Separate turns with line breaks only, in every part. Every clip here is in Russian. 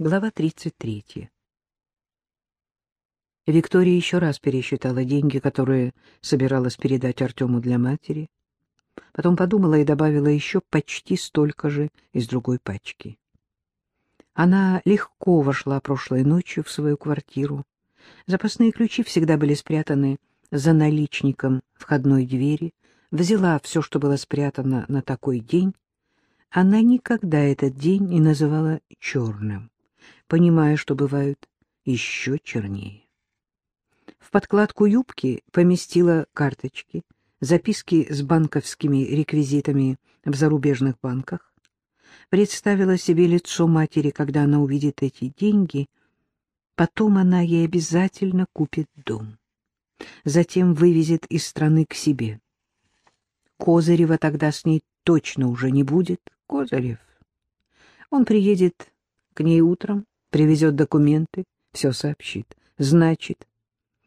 Глава 33. Виктория еще раз пересчитала деньги, которые собиралась передать Артему для матери. Потом подумала и добавила еще почти столько же из другой пачки. Она легко вошла прошлой ночью в свою квартиру. Запасные ключи всегда были спрятаны за наличником входной двери. Взяла все, что было спрятано на такой день. Она никогда этот день не называла черным понимая, что бывают еще чернее. В подкладку юбки поместила карточки, записки с банковскими реквизитами в зарубежных банках. Представила себе лицо матери, когда она увидит эти деньги. Потом она ей обязательно купит дом. Затем вывезет из страны к себе. Козырева тогда с ней точно уже не будет. Козырев. Он приедет к ней утром, привезет документы, все сообщит. Значит,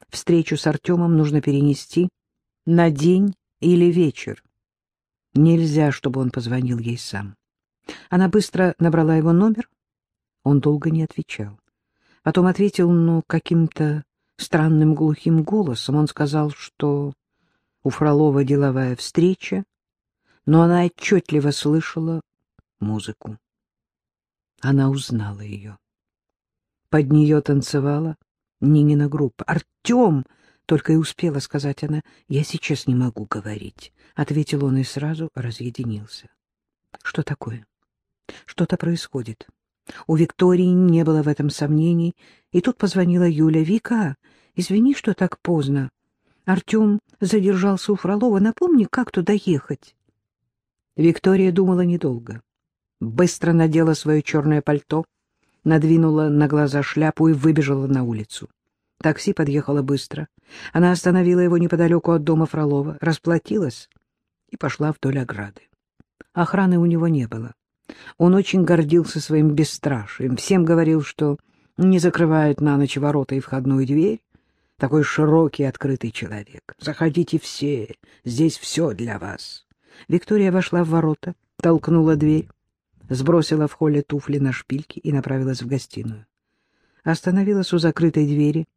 встречу с Артемом нужно перенести на день или вечер. Нельзя, чтобы он позвонил ей сам. Она быстро набрала его номер. Он долго не отвечал. Потом ответил, но каким-то странным глухим голосом. Он сказал, что у Фролова деловая встреча, но она отчетливо слышала музыку. Она узнала ее. Под нее танцевала Нинина группа. «Артем!» — только и успела сказать она. «Я сейчас не могу говорить», — ответил он и сразу разъединился. «Что такое? Что-то происходит». У Виктории не было в этом сомнений, и тут позвонила Юля. «Вика, извини, что так поздно. Артем задержался у Фролова. Напомни, как туда ехать?» Виктория думала недолго. Быстро надела свое черное пальто, надвинула на глаза шляпу и выбежала на улицу. Такси подъехало быстро. Она остановила его неподалеку от дома Фролова, расплатилась и пошла вдоль ограды. Охраны у него не было. Он очень гордился своим бесстрашием, всем говорил, что не закрывает на ночь ворота и входную дверь. Такой широкий открытый человек. Заходите все, здесь все для вас. Виктория вошла в ворота, толкнула дверь сбросила в холле туфли на шпильки и направилась в гостиную. Остановилась у закрытой двери.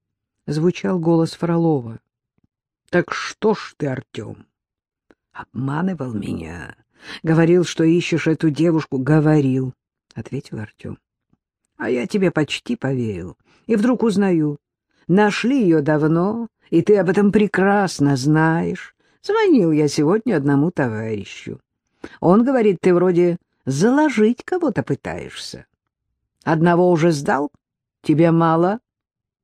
Звучал голос Фролова. — Так что ж ты, Артем? — Обманывал меня. Говорил, что ищешь эту девушку. — Говорил, — ответил Артем. — А я тебе почти поверил. И вдруг узнаю. Нашли ее давно, и ты об этом прекрасно знаешь. Звонил я сегодня одному товарищу. Он говорит, ты вроде заложить кого-то пытаешься. Одного уже сдал? Тебе мало?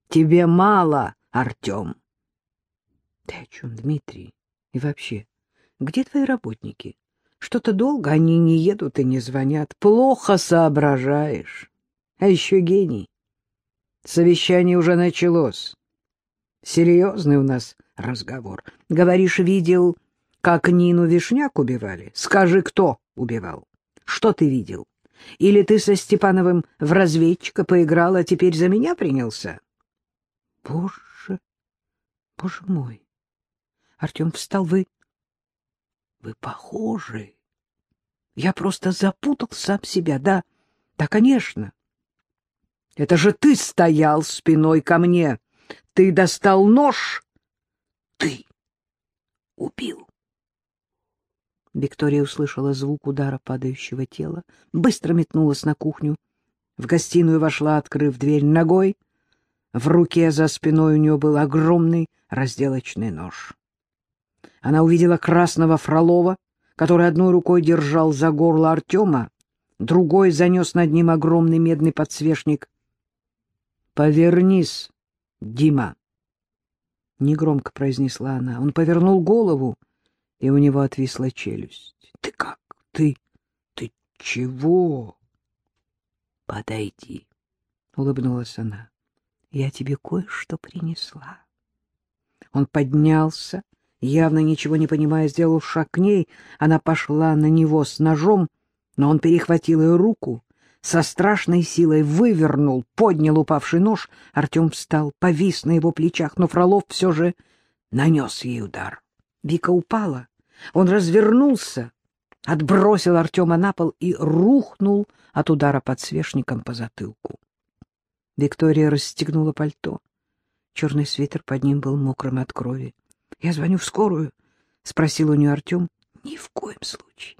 Тебе мало, Артем. Ты о чем, Дмитрий? И вообще, где твои работники? Что-то долго они не едут и не звонят. Плохо соображаешь. А еще гений. Совещание уже началось. Серьезный у нас разговор. Говоришь, видел, как Нину Вишняк убивали? Скажи, кто убивал? Что ты видел? Или ты со Степановым в разведчика поиграл, а теперь за меня принялся? Боже, боже мой! Артем встал. Вы... Вы похожи. Я просто запутал сам себя. Да, да, конечно. Это же ты стоял спиной ко мне. Ты достал нож. Ты убил. Виктория услышала звук удара падающего тела, быстро метнулась на кухню. В гостиную вошла, открыв дверь ногой. В руке за спиной у нее был огромный разделочный нож. Она увидела красного Фролова, который одной рукой держал за горло Артема, другой занес над ним огромный медный подсвечник. — Повернись, Дима! — негромко произнесла она. Он повернул голову и у него отвисла челюсть. — Ты как? Ты... ты чего? — Подойди, — улыбнулась она. — Я тебе кое-что принесла. Он поднялся, явно ничего не понимая, сделал шаг к ней. Она пошла на него с ножом, но он перехватил ее руку, со страшной силой вывернул, поднял упавший нож. Артем встал, повис на его плечах, но Фролов все же нанес ей удар. Вика упала, он развернулся, отбросил Артема на пол и рухнул от удара подсвечником по затылку. Виктория расстегнула пальто. Черный свитер под ним был мокрым от крови. — Я звоню в скорую, — спросил у нее Артем. — Ни в коем случае.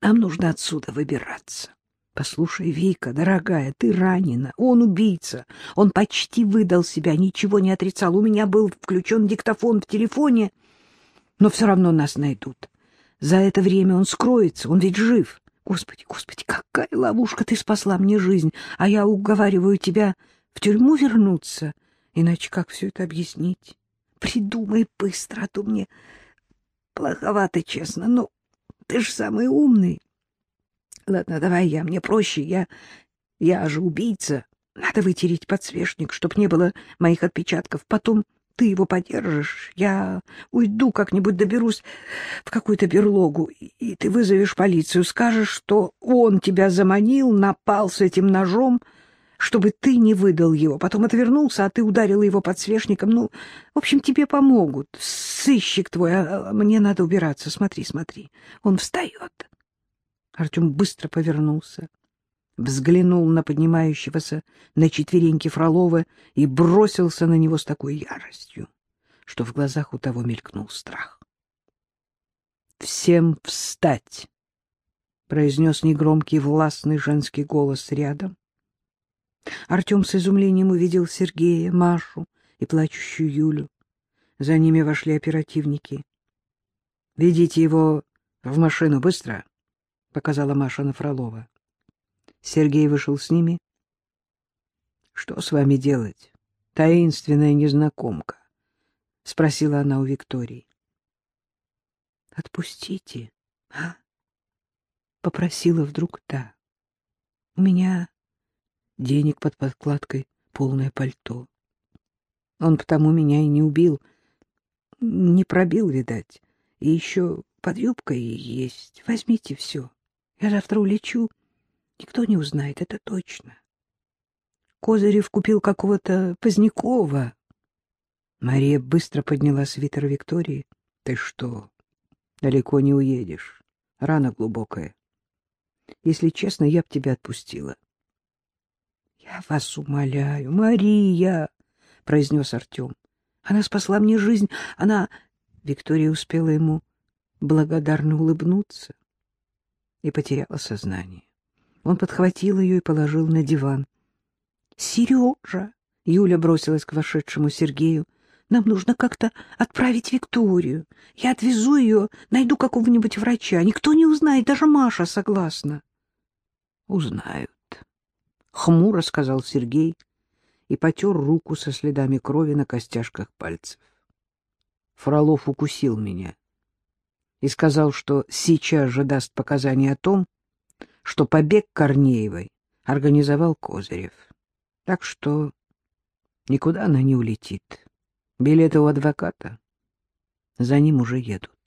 Нам нужно отсюда выбираться. Послушай, Вика, дорогая, ты ранена. Он убийца. Он почти выдал себя, ничего не отрицал. У меня был включен диктофон в телефоне, но все равно нас найдут. За это время он скроется, он ведь жив. Господи, господи, какая ловушка ты спасла мне жизнь, а я уговариваю тебя в тюрьму вернуться. Иначе как все это объяснить? Придумай быстро, а то мне плоховато, честно. Но ты же самый умный. Ладно, давай я, мне проще. Я, я же убийца. Надо вытереть подсвечник, чтоб не было моих отпечатков. Потом ты его подержишь. Я уйду как-нибудь, доберусь в какую-то берлогу, и ты вызовешь полицию, скажешь, что он тебя заманил, напал с этим ножом, чтобы ты не выдал его. Потом отвернулся, а ты ударила его подсвечником. Ну, в общем, тебе помогут. Сыщик твой, а, а мне надо убираться. Смотри, смотри, он встает. Артем быстро повернулся взглянул на поднимающегося на четвереньки Фролова и бросился на него с такой яростью, что в глазах у того мелькнул страх. «Всем встать!» — произнес негромкий властный женский голос рядом. Артем с изумлением увидел Сергея, Машу и плачущую Юлю. За ними вошли оперативники. «Ведите его в машину быстро!» — показала Маша на Фролова. Сергей вышел с ними. — Что с вами делать, таинственная незнакомка? — спросила она у Виктории. — Отпустите, а? — попросила вдруг та. — У меня денег под подкладкой, полное пальто. Он потому меня и не убил, не пробил, видать. И еще под юбкой есть. Возьмите все. Я завтра улечу. Никто не узнает, это точно. Козырев купил какого-то Позднякова. Мария быстро подняла свитер Виктории. — Ты что, далеко не уедешь. Рана глубокая. Если честно, я б тебя отпустила. — Я вас умоляю, Мария, — произнес Артем. — Она спасла мне жизнь. Она... Виктория успела ему благодарно улыбнуться и потеряла сознание. Он подхватил ее и положил на диван. — Сережа! — Юля бросилась к вошедшему Сергею. — Нам нужно как-то отправить Викторию. Я отвезу ее, найду какого-нибудь врача. Никто не узнает, даже Маша согласна. — Узнают. — хмуро сказал Сергей и потер руку со следами крови на костяшках пальцев. Фролов укусил меня и сказал, что сейчас же даст показания о том, что побег Корнеевой организовал Козырев. Так что никуда она не улетит. Билеты у адвоката. За ним уже едут.